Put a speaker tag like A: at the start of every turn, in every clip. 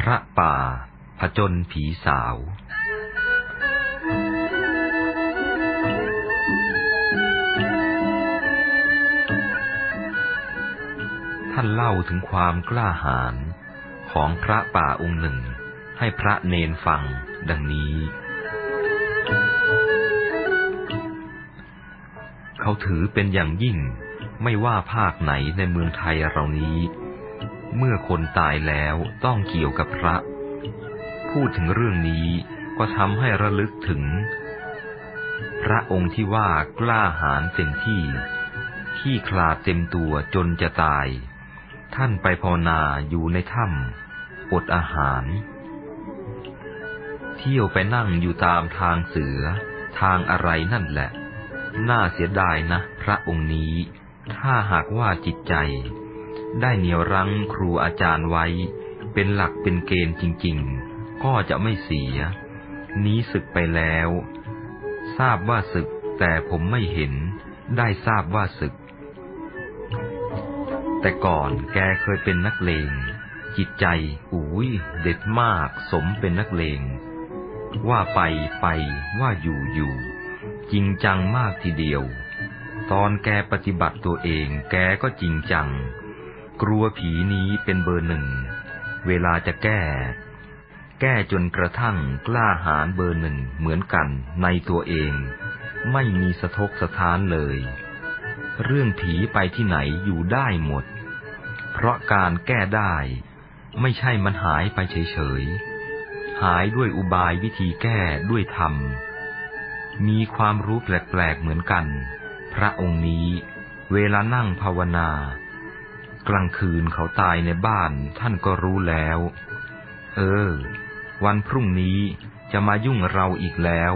A: พระป่า ผจญผีสาว ท่านเล่าถึงความกล้าหาญของพระป่าองค์หนึ่ง ให้พระเนนฟังดังนี้ เขาถือเป็นอย่างยิ่งไม่ว่าภาคไหนในเมืองไทยเรานี้ เมื่อคนตายแล้วต้องเกี่ยวกับพระ พูดถึงเรื่องนี้ก็ทำให้ระลึกถึง พระองค์ที่ว่ากล้าหาญเต็มที่ ที่คลาดเต็มตัวจนจะตาย ท่านไปภาวนาอยู่ในถ้ำอดอาหาร เที่ยวไปนั่งอยู่ตามทางเสือ ทางอะไรนั่นแหละ น่าเสียดายนะ พระองค์นี้ ถ้าหากว่าจิตใจ ได้เหนี่ยวรั้งครูอาจารย์ไว้ เป็นหลักเป็นเกณฑ์จริงๆ ก็จะไม่เสีย นี้ศึกไปแล้ว ทราบว่าศึกแต่ผมไม่เห็น ได้ทราบว่าศึก แต่ก่อนแกเคยเป็นนักเลง จิตใจอุ้ยเด็ดมากสมเป็นนักเลง ว่าไปไปว่าอยู่อยู่ จริงจังมากทีเดียว ตอนแกปฏิบัติตัวเองแกก็จริงจัง กลัวผีนี้เป็นเบอร์หนึ่ง เวลาจะแก้ แก้จนกระทั่งกล้าหาญเบอร์หนึ่งเหมือนกันในตัวเอง ไม่มีสะทกสะท้านเลย เรื่องผีไปที่ไหนอยู่ได้หมด เพราะการแก้ได้ ไม่ใช่มันหายไปเฉยๆ หายด้วยอุบายวิธีแก้ด้วยธรรม มีความรู้แปลกๆเหมือนกัน พระองค์นี้ เวลานั่งภาวนา กลางคืนเขาตายในบ้านท่านก็รู้แล้ว เออ วันพรุ่งนี้จะมายุ่งเราอีกแล้ว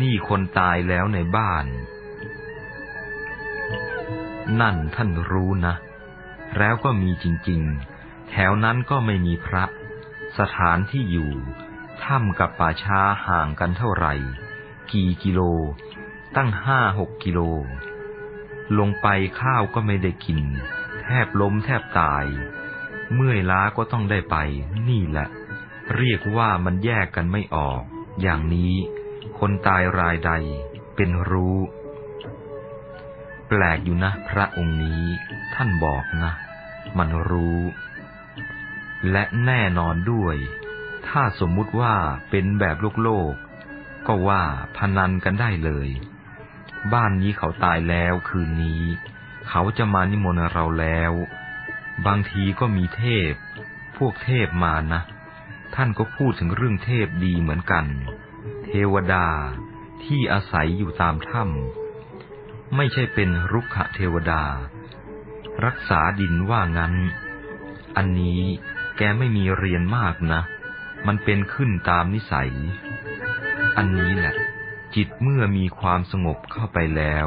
A: นี่คนตายแล้วในบ้าน นั่นท่านรู้นะ แล้วก็มีจริง ๆ แถวนั้นก็ไม่มีพระ สถานที่อยู่ถ้ำกับป่าช้าห่างกันเท่าไหร่ กี่กิโล ตั้งห้าหกกิโล ลงไปข้าวก็ไม่ได้กิน ทบล้มแทบตาย เมื่อยล้าก็ต้องได้ไป นี่แหละ เรียกว่ามันแยกกันไม่ออก อย่างนี้ คนตายรายใด เป็นรู้ แปลกอยู่นะ พระองค์นี้ ท่านบอกนะ มันรู้ และแน่นอนด้วย ถ้าสมมุติว่าเป็นแบบโลกโลก ก็ว่าพนันกันได้เลย บ้านนี้เขาตายแล้วคืนนี้ เขาจะมานิมนต์เราแล้ว บางทีก็มีเทพ พวกเทพมานะ ท่านก็พูดถึงเรื่องเทพดีเหมือนกัน เทวดาที่อาศัยอยู่ตามถ้ำไม่ใช่เป็นรุกขเทวดา รักษาดินว่างั้น อันนี้แกไม่มีเรียนมากนะ มันเป็นขึ้นตามนิสัย อันนี้แหละ จิตเมื่อมีความสงบเข้าไปแล้ว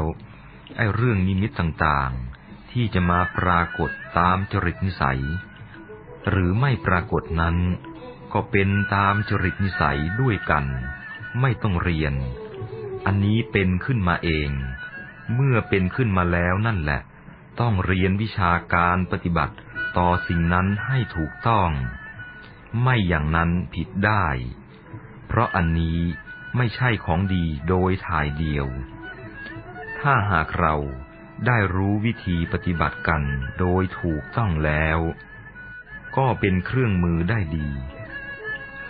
A: ไอ้เรื่องนิมิตต่างๆ ที่จะมาปรากฏตามจริตนิสัย หรือไม่ปรากฏนั้น ก็เป็นตามจริตนิสัยด้วยกัน ไม่ต้องเรียน อันนี้เป็นขึ้นมาเอง เมื่อเป็นขึ้นมาแล้วนั่นแหละ ต้องเรียนวิชาการปฏิบัติต่อสิ่งนั้นให้ถูกต้อง ไม่อย่างนั้นผิดได้ เพราะอันนี้ไม่ใช่ของดีโดยถ่ายเดียว ถ้าหากเราได้รู้วิธีปฏิบัติกันโดยถูกต้องแล้ว ก็เป็นเครื่องมือได้ดี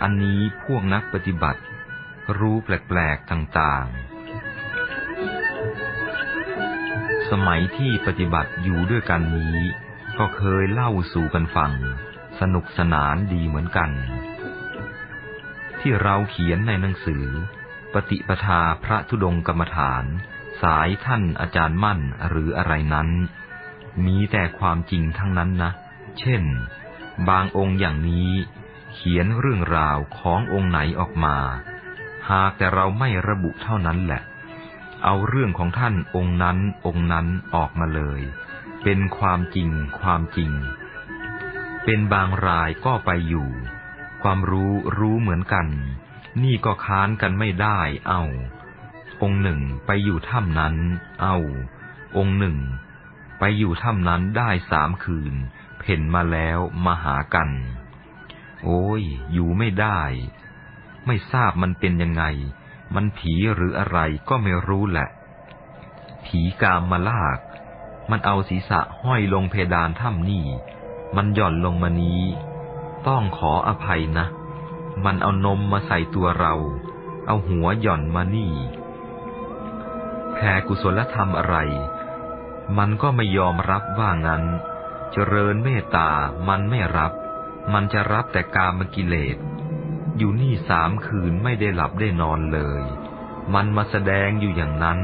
A: อันนี้พวกนักปฏิบัติ รู้แปลกๆต่างๆ สมัยที่ปฏิบัติอยู่ด้วยกันนี้ ก็เคยเล่าสู่กันฟัง สนุกสนานดีเหมือนกัน ที่เราเขียนในหนังสือ ปฏิปทาพระธุดงกรรมฐาน สายท่านอาจารย์มั่นหรืออะไรนั้น มีแต่ความจริงทั้งนั้นนะ เช่น บางองค์อย่างนี้ เขียนเรื่องราวขององค์ไหนออกมา หากแต่เราไม่ระบุเท่านั้นแหละ เอาเรื่องของท่านองค์นั้นองค์นั้นออกมาเลย เป็นความจริงความจริง เป็นบางรายก็ไปอยู่ ความรู้รู้เหมือนกัน นี่ก็ค้านกันไม่ได้เอา องค์หนึ่งไปอยู่ถ้ำนั้น เอา องค์หนึ่ง ไปอยู่ถ้ำนั้นได้สามคืน เพ่นมาแล้วมาหากัน โอ้ย อยู่ไม่ได้ ไม่ทราบมันเป็นยังไง มันผีหรืออะไรก็ไม่รู้แหละ ผีกามมาลาก มันเอาศีรษะห้อยลงเพดานถ้ำนี่ มันหย่อนลงมานี้ ต้องขออภัยนะ มันเอานมมาใส่ตัวเราเอาหัวหย่อนมานี่ แผ่กุศลธรรมอะไร มันก็ไม่ยอมรับว่างั้น เจริญเมตตามันไม่รับ มันจะรับแต่กามกิเลส อยู่นี่สามคืนไม่ได้หลับได้นอนเลย มันมาแสดงอยู่อย่างนั้น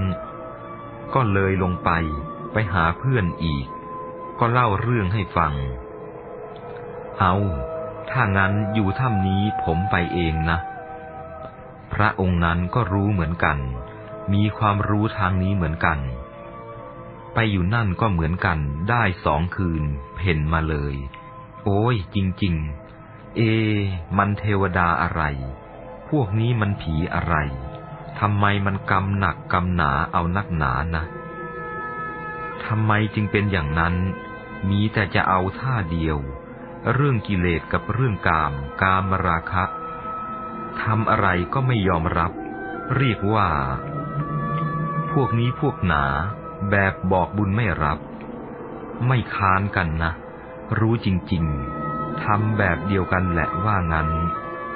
A: ก็เลยลงไปไปหาเพื่อนอีก ก็เล่าเรื่องให้ฟัง เอาถ้างั้นอยู่ถ้ำนี้ผมไปเองนะ พระองค์นั้นก็รู้เหมือนกัน มีความรู้ทางนี้เหมือนกัน ไปอยู่นั่นก็เหมือนกัน ได้สองคืน เพ่นมาเลย โอ้ย จริง ๆ เอ มันเทวดาอะไร พวกนี้มันผีอะไรทำไมมันกำหนักกำหนาเอานักหนานะทำไมจึงเป็นอย่างนั้น มีแต่จะเอาท่าเดียว เรื่องกิเลสกับเรื่องกาม กามราคะทำอะไรก็ไม่ยอมรับ เรียกว่า พวกนี้พวกหนา แบบบอกบุญไม่รับ ไม่ค้านกันนะ รู้จริงๆทำแบบเดียวกันแหละว่างั้น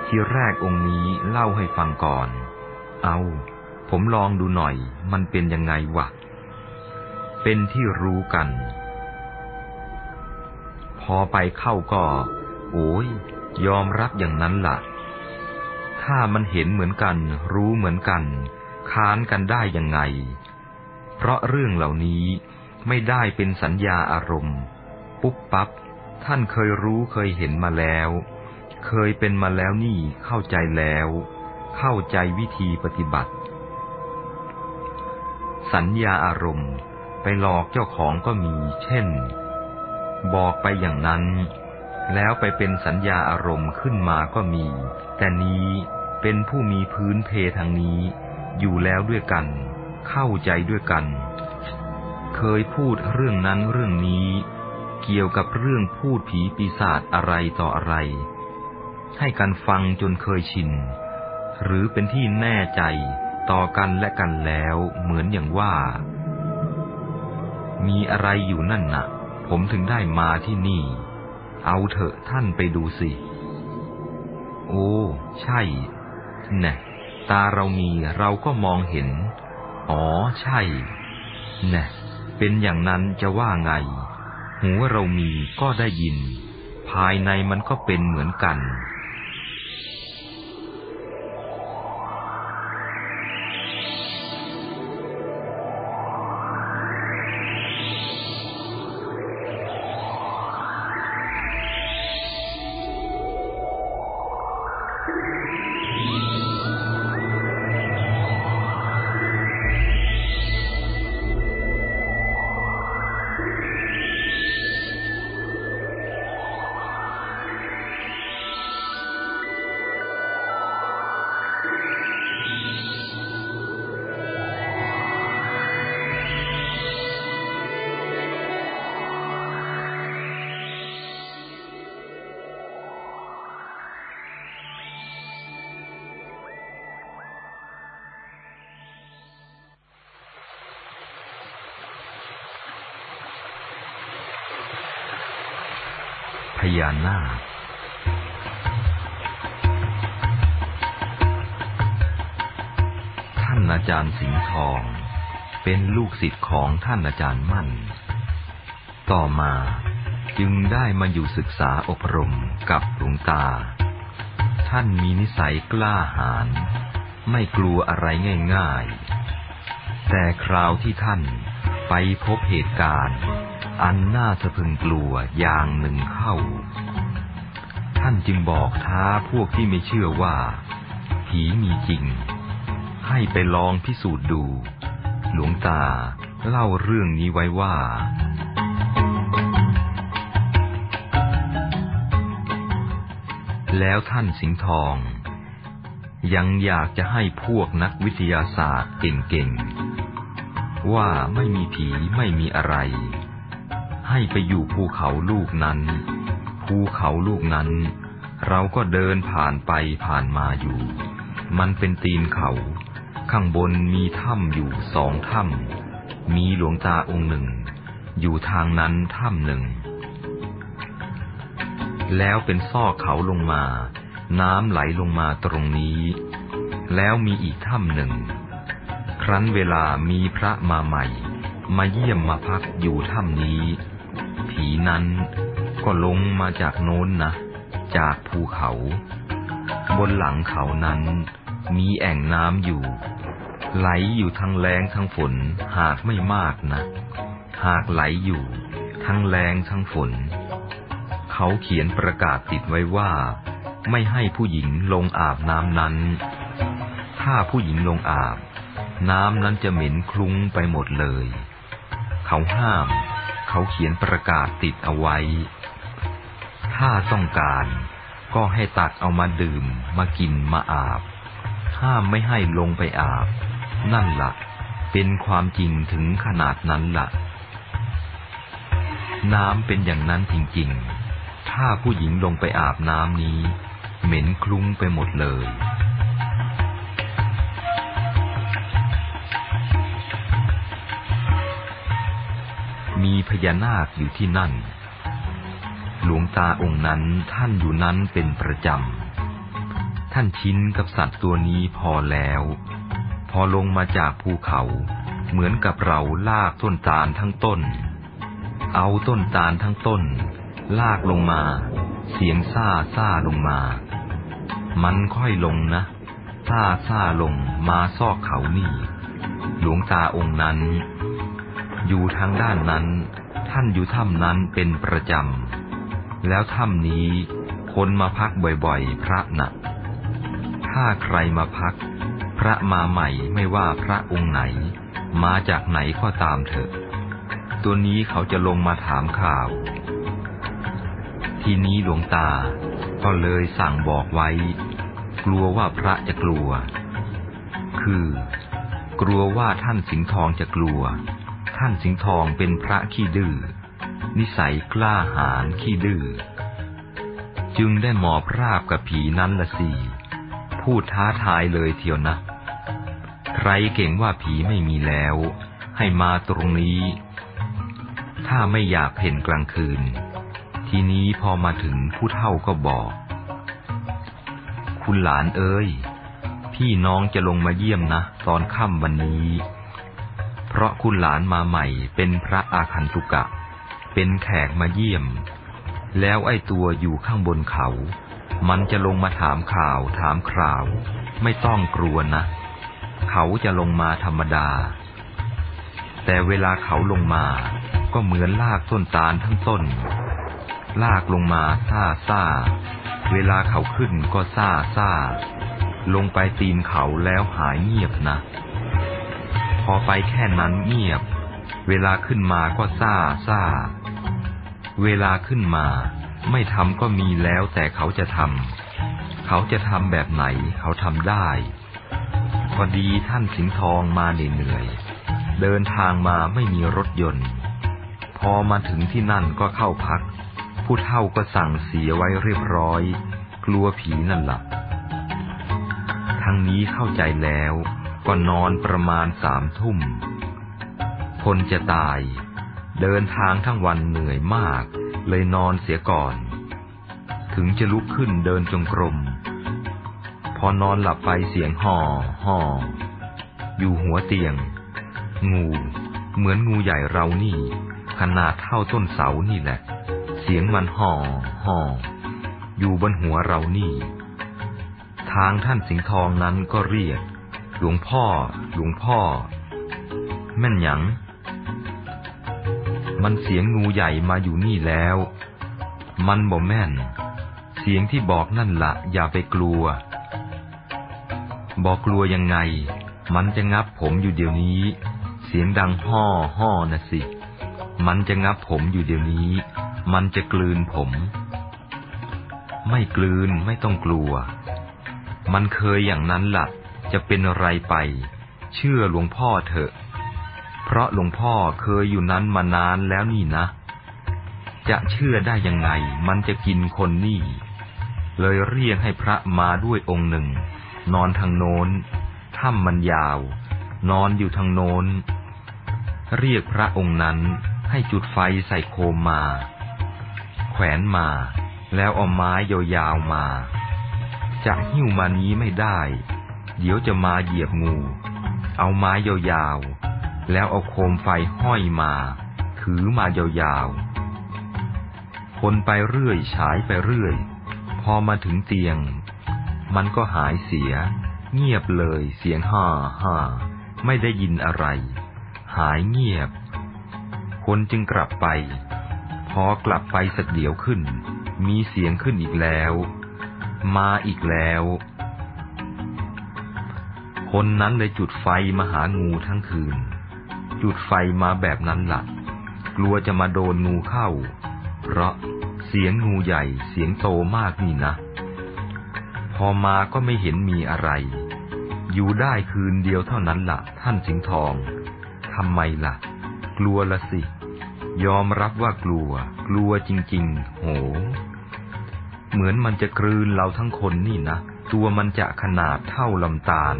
A: ที่แรกองค์นี้เล่าให้ฟังก่อน เอาผมลองดูหน่อย มันเป็นยังไงวะ เป็นที่รู้กัน พอไปเข้าก็ โอ้ย ยอมรับอย่างนั้นละ่ะ ถ้ามันเห็นเหมือนกัน รู้เหมือนกัน ค้านกันได้ยังไง เพราะเรื่องเหล่านี้ไม่ได้เป็นสัญญาอารมณ์ ปุ๊บปับ๊บท่านเคยรู้เคยเห็นมาแล้ว เคยเป็นมาแล้วนี่เข้าใจแล้ว เข้าใจวิธีปฏิบัติ สัญญาอารมณ์ไปหลอกเจ้าของก็มี เช่น บอกไปอย่างนั้น แล้วไปเป็นสัญญาอารมณ์ขึ้นมาก็มี แต่นี้เป็นผู้มีพื้นเพทางนี้ อยู่แล้วด้วยกัน เข้าใจด้วยกัน เคยพูดเรื่องนั้นเรื่องนี้ เกี่ยวกับเรื่องพูดผีปีศาจอะไรต่ออะไร ให้กันฟังจนเคยชิน หรือเป็นที่แน่ใจต่อกันและกันแล้วเหมือนอย่างว่า มีอะไรอยู่นั่นนะ่ะ ผมถึงได้มาที่นี่ เอาเถอะท่านไปดูสิ โอ้ ใช่ แน่ ตาเรามีเราก็มองเห็น อ๋อใช่แน่เป็นอย่างนั้นจะว่าไง หูเรามีก็ได้ยิน ภายในมันก็เป็นเหมือนกัน ญานาคท่านอาจารย์สิงห์ทอง เป็นลูกศิษย์ของท่านอาจารย์มั่น ต่อมาจึงได้มาอยู่ศึกษาอบรมกับหลวงตา ท่านมีนิสัยกล้าหาญไม่กลัวอะไรง่าย ๆ แต่คราวที่ท่านไปพบเหตุการณ์ อันน่าสะพึงกลัวอย่างหนึ่งเข้า ท่านจึงบอกท้าพวกที่ไม่เชื่อว่า ผีมีจริง ให้ไปลองพิสูจน์ดู หลวงตาเล่าเรื่องนี้ไว้ว่า แล้วท่านสิงห์ทอง ยังอยากจะให้พวกนักวิทยาศาสตร์เก่งๆ ว่าไม่มีผีไม่มีอะไร ให้ไปอยู่ภูเขาลูกนั้น ภูเขาลูกนั้น เราก็เดินผ่านไปผ่านมาอยู่ มันเป็นตีนเขา ข้างบนมีถ้ำอยู่สองถ้ำมีหลวงตาองค์หนึ่ง อยู่ทางนั้นถ้ำหนึ่ง แล้วเป็นซอกเขาลงมา น้ำไหลลงมาตรงนี้ แล้วมีอีกถ้ำหนึ่ง ครั้นเวลามีพระมาใหม่ มาเยี่ยมมาพักอยู่ถ้ำนี้ ผีนั้นก็ลงมาจากโน้นนะ จากภูเขา บนหลังเขานั้น มีแอ่งน้ำอยู่ ไหลอยู่ทั้งแรงทั้งฝนหากไม่มากนะ หากไหลอยู่ ทั้งแรงทั้งฝน เขาเขียนประกาศติดไว้ว่า ไม่ให้ผู้หญิงลงอาบน้ำนั้น ถ้าผู้หญิงลงอาบ น้ำนั้นจะเหม็นคลุ้งไปหมดเลย เขาห้าม เขาเขียนประกาศติดเอาไว้ ถ้าต้องการก็ให้ตักเอามาดื่ม มากินมาอาบ ห้ามไม่ให้ลงไปอาบ นั่นละ่ะ เป็นความจริงถึงขนาดนั้นละ่ะ น้ำเป็นอย่างนั้นจริงๆ ถ้าผู้หญิงลงไปอาบน้ำนี้ เหม็นคลุ้งไปหมดเลย มีพญานาคอยู่ที่นั่น หลวงตาองค์นั้นท่านอยู่นั้นเป็นประจำ ท่านชินกับสัตว์ตัวนี้พอแล้ว พอลงมาจากภูเขา เหมือนกับเราลากต้นตาลทั้งต้น เอาต้นตาลทั้งต้น ลากลงมา เสียงซ่าซ่าลงมา มันค่อยลงนะซ่าซ่าลงมาซอกเขานี่ หลวงตาองค์นั้น อยู่ทางด้านนั้น ท่านอยู่ถ้ำนั้นเป็นประจำ แล้วถ้ำนี้คนมาพักบ่อยๆ พระนะถ้าใครมาพัก พระมาใหม่ไม่ว่าพระองค์ไหน มาจากไหนก็ตามเถอะ ตัวนี้เขาจะลงมาถามข่าว ทีนี้หลวงตาก็เลยสั่งบอกไว้ กลัวว่าพระจะกลัว คือ กลัวว่าท่านสิงห์ทองจะกลัว ท่านสิงห์ทองเป็นพระขี้ดื้อนิสัยกล้าหาญขี้ดื้อจึงได้หมอบราบกับผีนั้นละสิพูดท้าทายเลยเทียวนะ ใครเก่งว่าผีไม่มีแล้ว ให้มาตรงนี้ ถ้าไม่อยากเห็นกลางคืน ทีนี้พอมาถึงผู้เฒ่าก็บอก คุณหลานเอ้ย พี่น้องจะลงมาเยี่ยมนะ ตอนค่ำวันนี้ เพราะคุณหลานมาใหม่เป็นพระอาคันตุกะ เป็นแขกมาเยี่ยม แล้วไอ้ตัวอยู่ข้างบนเขา มันจะลงมาถามข่าวถามคราว ไม่ต้องกลัวนะ เขาจะลงมาธรรมดา แต่เวลาเขาลงมาก็เหมือนลากต้นตาลทั้งต้น ลากลงมาซาซาเวลาเขาขึ้นก็ซาซาลงไปตีนเขาแล้วหายเงียบนะ พอไปแค่นั้นเงียบ เวลาขึ้นมาก็ซ่าซ่า เวลาขึ้นมา ไม่ทำก็มีแล้วแต่เขาจะทำ เขาจะทำแบบไหนเขาทำได้ พอดีท่านสิงห์ทองมาเหนื่อยเดินทางมาไม่มีรถยนต์ พอมาถึงที่นั่นก็เข้าพัก ผู้เฒ่าก็สั่งเสียไว้เรียบร้อย กลัวผีนั่นละ่ะทั้งนี้เข้าใจแล้ว ก็นอนประมาณสามทุ่ม คนจะตาย เดินทางทั้งวันเหนื่อยมาก เลยนอนเสียก่อน ถึงจะลุกขึ้นเดินจงกรม พอนอนหลับไปเสียงห่อห่ออยู่หัวเตียง งูเหมือนงูใหญ่เรานี่ ขนาดเท่าต้นเสานี่แหละ เสียงมันห่อห่ออยู่บนหัวเรานี่ ทางท่านสิงห์ทองนั้นก็เรียก หลวงพ่อ หลวงพ่อ แม่นหยัง มันเสียงงูใหญ่มาอยู่นี่แล้ว มันบ่แม่น เสียงที่บอกนั่นละอย่าไปกลัว บอกกลัวยังไง มันจะงับผมอยู่เดี๋ยวนี้ เสียงดังห่อห่อนะสิ มันจะงับผมอยู่เดี๋ยวนี้ มันจะกลืนผม ไม่กลืนไม่ต้องกลัว มันเคยอย่างนั้นละ่ะ จะเป็นอะไรไป เชื่อหลวงพ่อเถอะ เพราะหลวงพ่อเคยอยู่นั้นมานานแล้วนี่นะ จะเชื่อได้ยังไงมันจะกินคนนี่ เลยเรียกให้พระมาด้วยองค์หนึ่ง นอนทางโน้นถ้ำมันยาว นอนอยู่ทางโน้น เรียกพระองค์นั้นให้จุดไฟใส่โคมมา แขวนมา แล้วเอาไม้ยาวๆมา จะหิ้วมานี้ไม่ได้ เดี๋ยวจะมาเหยียบงู เอาไม้ยาวๆ แล้วเอาโคมไฟห้อยมา ถือมายาวๆ คนไปเรื่อยฉายไปเรื่อย พอมาถึงเตียง มันก็หายเสีย เงียบเลยเสียงฮ่าฮ่าไม่ได้ยินอะไร หายเงียบ คนจึงกลับไป พอกลับไปสักเดี๋ยวขึ้น มีเสียงขึ้นอีกแล้ว มาอีกแล้ว คนนั้นเลยจุดไฟมาหางูทั้งคืน จุดไฟมาแบบนั้นละ่ะ กลัวจะมาโดนงูเข้า เพราะเสียงงูใหญ่เสียงโตมากนี่นะ พอมาก็ไม่เห็นมีอะไร อยู่ได้คืนเดียวเท่านั้นละ่ะ ท่านสิงห์ทองทำไมละ่ะ กลัวละสิ ยอมรับว่ากลัว กลัวจริง ๆ โห เหมือนมันจะกลืนเราทั้งคนนี่นะ ตัวมันจะขนาดเท่าลำตาล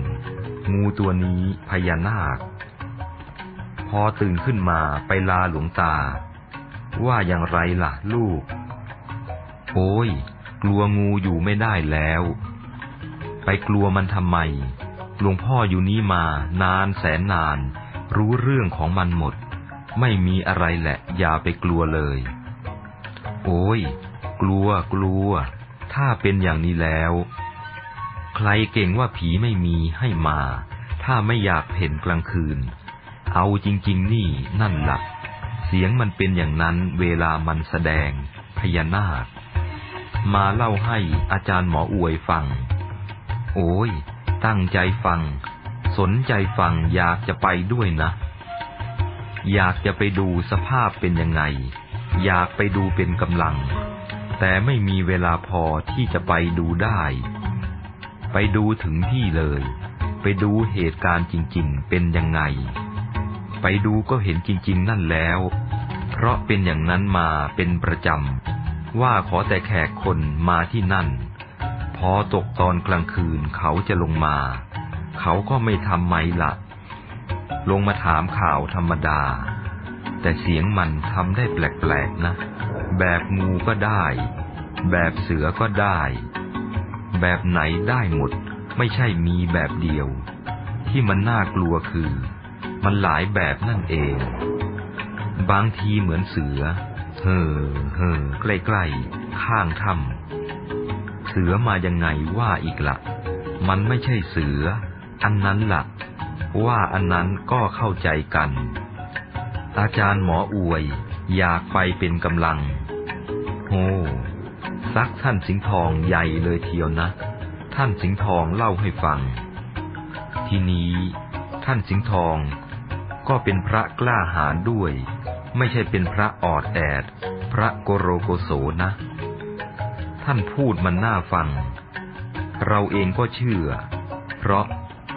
A: งูตัวนี้พญานาค พอตื่นขึ้นมาไปลาหลวงตา ว่าอย่างไรล่ะลูก โอ้ย กลัวงูอยู่ไม่ได้แล้ว ไปกลัวมันทำไม หลวงพ่ออยู่นี้มานานแสนนาน รู้เรื่องของมันหมด ไม่มีอะไรแหละ อย่าไปกลัวเลย โอ้ย กลัวกลัว ถ้าเป็นอย่างนี้แล้ว ใครเก่งว่าผีไม่มีให้มา ถ้าไม่อยากเห็นกลางคืน เอาจริง ๆ นี่นั่นหละ่ะเสียงมันเป็นอย่างนั้นเวลามันแสดง พญานาค มาเล่าให้อาจารย์หมออวยฟัง โอ้ย ตั้งใจฟัง สนใจฟังอยากจะไปด้วยนะ อยากจะไปดูสภาพเป็นยังไง อยากไปดูเป็นกำลัง แต่ไม่มีเวลาพอที่จะไปดูได้ ไปดูถึงที่เลย ไปดูเหตุการณ์จริง ๆ เป็นยังไง ไปดูก็เห็นจริง ๆ นั่นแล้ว เพราะเป็นอย่างนั้นมาเป็นประจำ ว่าขอแต่แขกคนมาที่นั่น พอตกตอนกลางคืนเขาจะลงมา เขาก็ไม่ทำไมละลงมาถามข่าวธรรมดา แต่เสียงมันทำได้แปลก ๆ นะ แบบงูก็ได้ แบบเสือก็ได้ แบบไหนได้หมด ไม่ใช่มีแบบเดียว ที่มันน่ากลัวคือ มันหลายแบบนั่นเอง บางทีเหมือนเสือ เห่อเห่อใกล้ๆ ข้างถ้ำเสือมายังไงว่าอีกละ่ะ มันไม่ใช่เสือ อันนั้นละ่ะ ว่าอันนั้นก็เข้าใจกัน อาจารย์หมออวย อยากไปเป็นกำลัง โอ้ ซักท่านสิงห์ทองใหญ่เลยเทียวนะ ท่านสิงห์ทองเล่าให้ฟัง ทีนี้ท่านสิงห์ทองก็เป็นพระกล้าหาญด้วย ไม่ใช่เป็นพระออดแอด พระโกโรโกโสนะ ท่านพูดมันน่าฟัง เราเองก็เชื่อ เพราะ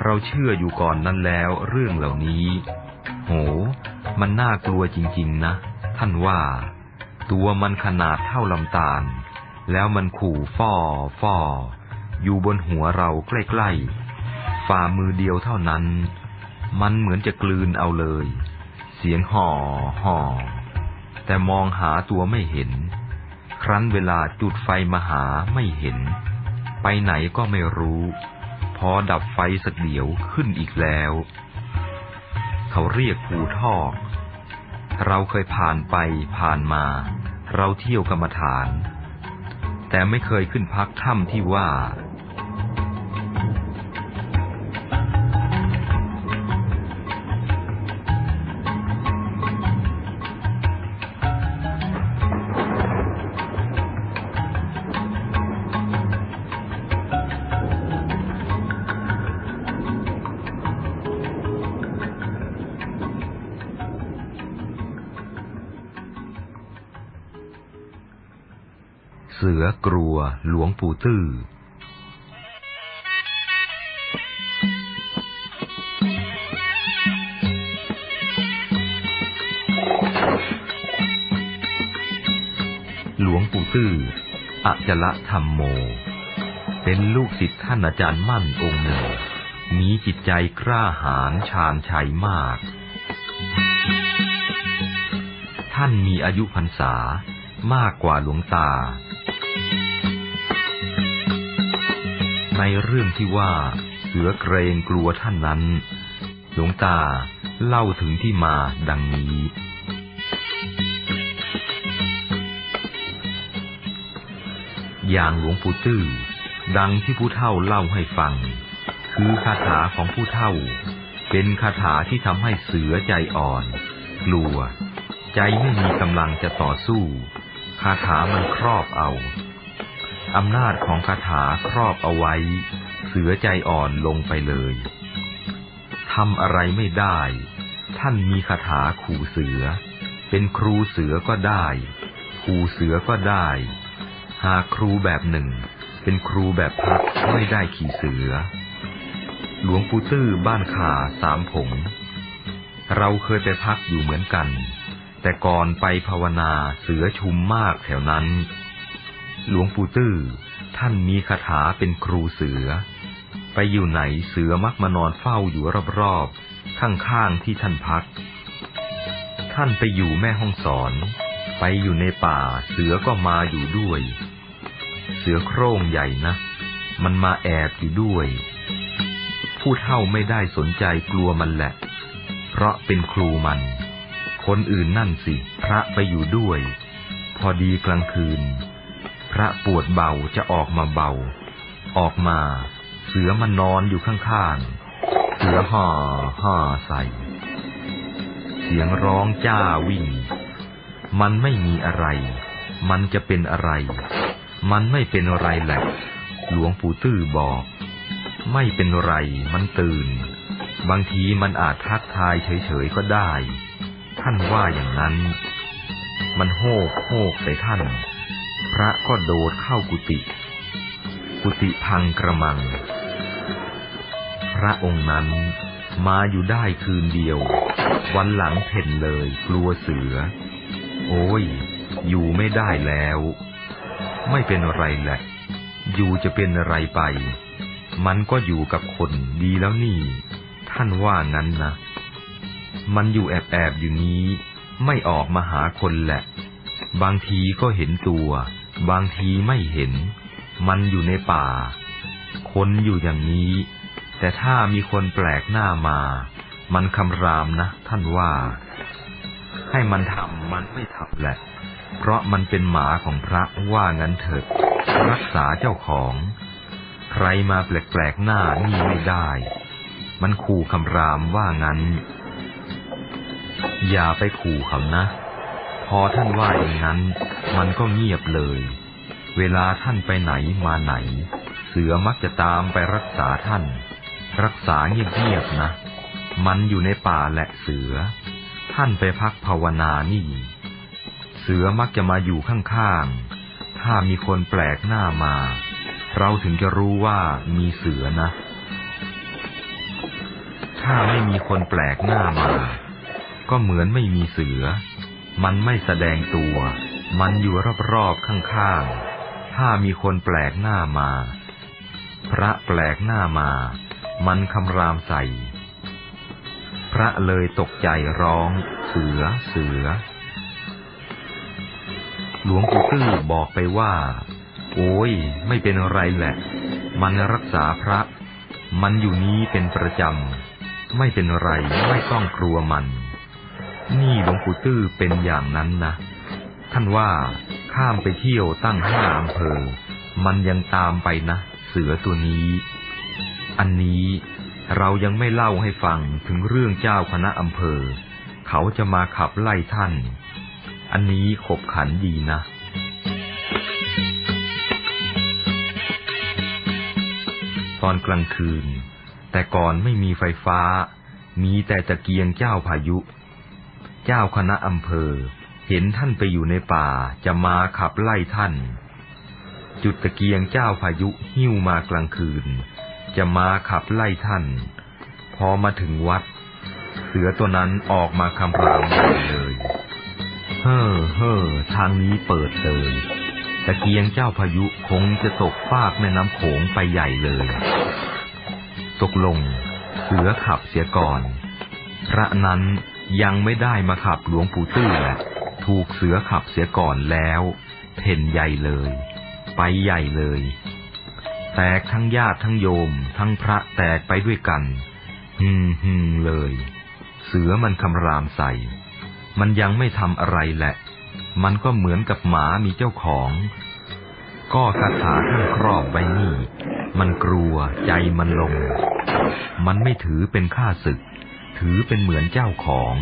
A: เราเชื่ออยู่ก่อนนั้นแล้วเรื่องเหล่านี้ โห มันน่ากลัวจริง ๆ นะ ท่านว่า ตัวมันขนาดเท่าลำตาล แล้วมันขู่ฟอฟออยู่บนหัวเราใกล้ๆ ฝ่ามือเดียวเท่านั้น มันเหมือนจะกลืนเอาเลย เสียงห่อห่อ แต่มองหาตัวไม่เห็น ครั้นเวลาจุดไฟมาหาไม่เห็น ไปไหนก็ไม่รู้ พอดับไฟสักเดียวขึ้นอีกแล้ว เขาเรียกภูทอกเราเคยผ่านไปผ่านมา เราเที่ยวกรรมฐาน แต่ไม่เคยขึ้นพักถ้ำที่ว่า เสือกลัวหลวงปู่ตื้อหลวงปู่ตื้ออจละธรรมโม เป็นลูกศิษย์ท่านอาจารย์มั่นองค์หนึ่ง มีจิตใจกล้าหาญชาญชัยมาก ท่านมีอายุพรรษามากกว่าหลวงตา ในเรื่องที่ว่าเสือเกรงกลัวท่านนั้น หลวงตาเล่าถึงที่มาดังนี้ อย่างหลวงปู่ตื้อดังที่ผู้เฒ่าเล่าให้ฟัง คือคาถาของผู้เฒ่า เป็นคาถาที่ทำให้เสือใจอ่อน กลัว ใจไม่มีกำลังจะต่อสู้ คาถามันครอบเอา อำนาจของคาถาครอบเอาไว้ เสือใจอ่อนลงไปเลยทำอะไรไม่ได้ ท่านมีคาถาขู่เสือ เป็นครูเสือก็ได้ ขู่เสือก็ได้ หากครูแบบหนึ่ง เป็นครูแบบพักไม่ได้ขี่เสือ หลวงปู่ตื้อบ้านขาสามผง เราเคยไปพักอยู่เหมือนกัน แต่ก่อนไปภาวนาเสือชุมมากแถวนั้น หลวงปู่ตื้อท่านมีคาถาเป็นครูเสือ ไปอยู่ไหนเสือมักมานอนเฝ้าอยู่รอบๆข้างๆที่ท่านพัก ท่านไปอยู่แม่ห้องสอน ไปอยู่ในป่าเสือก็มาอยู่ด้วย เสือโคร่งใหญ่นะ มันมาแอบอยู่ด้วย ผู้เท่าไม่ได้สนใจกลัวมันแหละ เพราะเป็นครูมัน คนอื่นนั่นสิ พระไปอยู่ด้วย พอดีกลางคืน ระปวดเบาจะออกมาเบา ออกมา เสือมันนอนอยู่ข้างๆ เสือห่อห่อใส่ เสียงร้องจ้าวิ่ง มันไม่มีอะไร มันจะเป็นอะไร มันไม่เป็นอะไรแหละหลวงปู่ตื้อบอก ไม่เป็นไร มันตื่น บางทีมันอาจทักทายเฉยๆก็ได้ ท่านว่าอย่างนั้น มันโหกโหกใส่ท่าน พระก็โดดเข้ากุฏิ กุฏิพังกระมัง พระองค์นั้นมาอยู่ได้คืนเดียว วันหลังเพ่นเลยกลัวเสือ โอ้ย อยู่ไม่ได้แล้ว ไม่เป็นอะไรแหละ อยู่จะเป็นอะไรไป มันก็อยู่กับคนดีแล้วนี่ ท่านว่างั้นนะ มันอยู่แอบแอบอยู่นี้ ไม่ออกมาหาคนแหละ บางทีก็เห็นตัว บางทีไม่เห็น มันอยู่ในป่า คนอยู่อย่างนี้ แต่ถ้ามีคนแปลกหน้ามา มันคำรามนะ ท่านว่า ให้มันทำมันไม่ทำแหละ เพราะมันเป็นหมาของพระว่างั้นเถิดรักษาเจ้าของ ใครมาแปลกๆหน้านี่ไม่ได้ มันขู่คำรามว่างั้น อย่าไปขู่เขานะ พอท่านว่าอย่างนั้น มันก็เงียบเลย เวลาท่านไปไหนมาไหน เสือมักจะตามไปรักษาท่าน รักษาเงียบๆนะ มันอยู่ในป่าแหละเสือ ท่านไปพักภาวนานี่ เสือมักจะมาอยู่ข้างๆ ถ้ามีคนแปลกหน้ามา เราถึงจะรู้ว่ามีเสือนะ ถ้าไม่มีคนแปลกหน้ามา ก็เหมือนไม่มีเสือ มันไม่แสดงตัว มันอยู่รอบๆข้างๆ ถ้ามีคนแปลกหน้ามา พระแปลกหน้ามา มันคำรามใส่ พระเลยตกใจร้อง เสือเสือ หลวงปู่ตื้อบอกไปว่า โอ้ย ไม่เป็นไรแหละ มันรักษาพระ มันอยู่นี้เป็นประจำ ไม่เป็นไรไม่ต้องกลัวมัน นี่หลวงปู่ตื้อเป็นอย่างนั้นนะ ท่านว่าข้ามไปเที่ยวตั้งห้าอำเภอ มันยังตามไปนะ เสือตัวนี้ อันนี้เรายังไม่เล่าให้ฟังถึงเรื่องเจ้าคณะอำเภอ เขาจะมาขับไล่ท่าน อันนี้ขบขันดีนะตอนกลางคืน แต่ก่อนไม่มีไฟฟ้า มีแต่ตะเกียงเจ้าพายุ เจ้าคณะอำเภอ เห็นท่านไปอยู่ในป่าจะมาขับไล่ท่าน จุดตะเกียงเจ้าพายุหิ้วมากลางคืน จะมาขับไล่ท่าน พอมาถึงวัด เสือตัวนั้นออกมาคำรามเลย เฮ้อเฮ้อทางนี้เปิดเลยตะเกียงเจ้าพายุคงจะตกฟากแม่น้ำโขงไปใหญ่เลย ตกลง เสือขับเสียก่อน พระนั้น ยังไม่ได้มาขับหลวงปู่ตื้อแหละถูกเสือขับเสียก่อนแล้ว เพ่นใหญ่เลย ไปใหญ่เลย แตกทั้งญาติทั้งโยม ทั้งพระแตกไปด้วยกันฮึมฮึมเลย เสือมันคำรามใส่ มันยังไม่ทำอะไรแหละ มันก็เหมือนกับหมามีเจ้าของ ก็คาถาท่านครอบไว้นี่ มันกลัวใจมันลง มันไม่ถือเป็นข้าศึก ถือเป็นเหมือนเจ้าของ